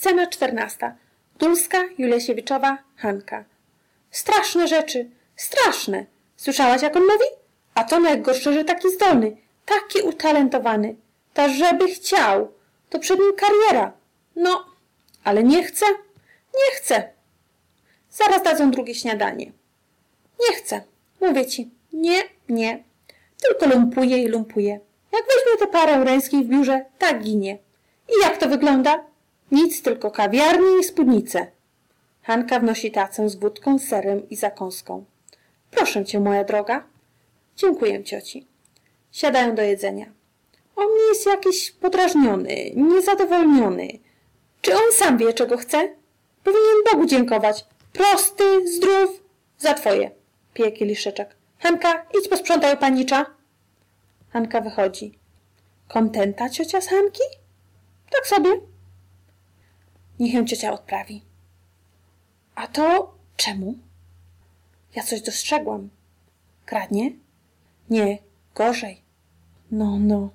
Scena czternasta. Dulska, Julesiewiczowa, Hanka. Straszne rzeczy, straszne. Słyszałaś, jak on mówi? A to najgorsze, że taki zdolny, taki utalentowany. Ta, żeby chciał. To przed nim kariera. No, ale nie chce? Nie chce. Zaraz dadzą drugie śniadanie. Nie chcę. Mówię ci. Nie, nie. Tylko lumpuje i lumpuje. Jak weźmie tę parę ręskiej w biurze, tak ginie. I jak to wygląda? Nic, tylko kawiarnie i spódnice. Hanka wnosi tacę z wódką, serem i zakąską. Proszę cię, moja droga. Dziękuję cioci. Siadają do jedzenia. On jest jakiś podrażniony, niezadowolniony. Czy on sam wie, czego chce? Powinien Bogu dziękować. Prosty, zdrów. Za twoje, pije kieliszeczek. Hanka, idź posprzątaj panicza. Hanka wychodzi. Kontenta ciocia z Hanki? Tak sobie. Niech ją ciocia odprawi. A to czemu? Ja coś dostrzegłam. Kradnie? Nie, gorzej. No, no.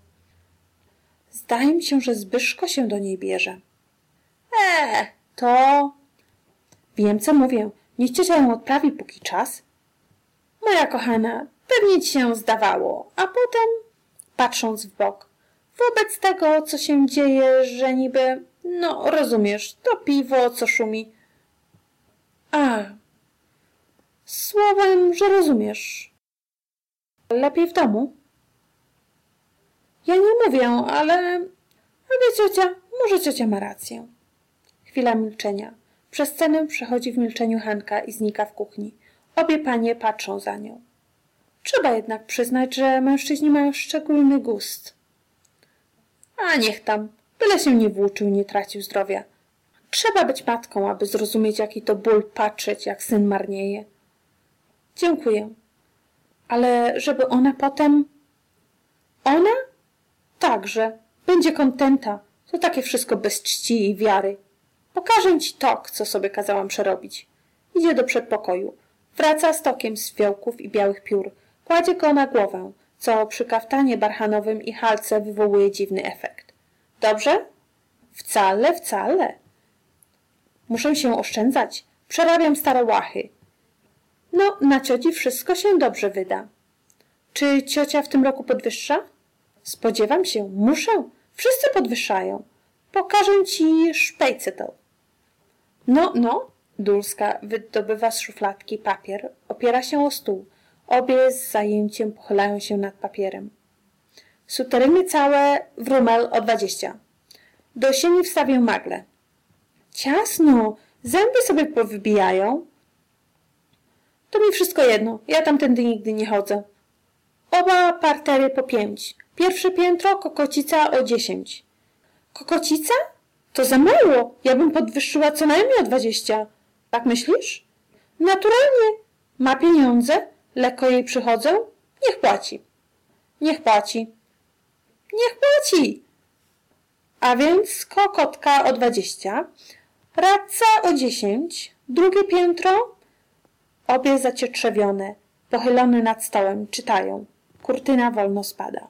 Zdaje mi się, że Zbyszko się do niej bierze. Eee, to... Wiem, co mówię. Niech ciocia ją odprawi póki czas. Moja kochana, pewnie ci się zdawało, a potem, patrząc w bok, wobec tego, co się dzieje, że niby, no rozumiesz, to piwo, co szumi. A, słowem, że rozumiesz. Lepiej w domu? Ja nie mówię, ale... Ale ciocia, może ciocia ma rację. Chwila milczenia. Przez scenę przechodzi w milczeniu Hanka i znika w kuchni. Obie panie patrzą za nią. Trzeba jednak przyznać, że mężczyźni mają szczególny gust. A niech tam, byle się nie włóczył, nie tracił zdrowia. Trzeba być matką, aby zrozumieć, jaki to ból patrzeć, jak syn marnieje. Dziękuję. Ale żeby ona potem... Ona? Także. Będzie kontenta. To takie wszystko bez czci i wiary. Pokażę ci tok, co sobie kazałam przerobić. Idzie do przedpokoju. Wraca z tokiem z fiołków i białych piór. Kładzie go na głowę, co przy kaftanie barchanowym i halce wywołuje dziwny efekt. Dobrze? Wcale, wcale. Muszę się oszczędzać. Przerabiam stare łachy. No, na cioci wszystko się dobrze wyda. Czy ciocia w tym roku podwyższa? Spodziewam się. Muszę. Wszyscy podwyższają. Pokażę ci szpejcytel. No, no. Dulska wydobywa z szufladki papier, opiera się o stół. Obie z zajęciem pochylają się nad papierem. Suteryny całe w rumel o dwadzieścia. Do sieni wstawię magle. Ciasno, zęby sobie powybijają. To mi wszystko jedno, ja tamtędy nigdy nie chodzę. Oba partery po pięć. Pierwsze piętro, kokocica o dziesięć. Kokocica? To za mało. Ja bym podwyższyła co najmniej o dwadzieścia. Tak myślisz? Naturalnie. Ma pieniądze, lekko jej przychodzę. Niech płaci. Niech płaci. Niech płaci. A więc kokotka o dwadzieścia, radca o dziesięć, drugie piętro, obie zacietrzewione, pochylone nad stołem, czytają. Kurtyna wolno spada.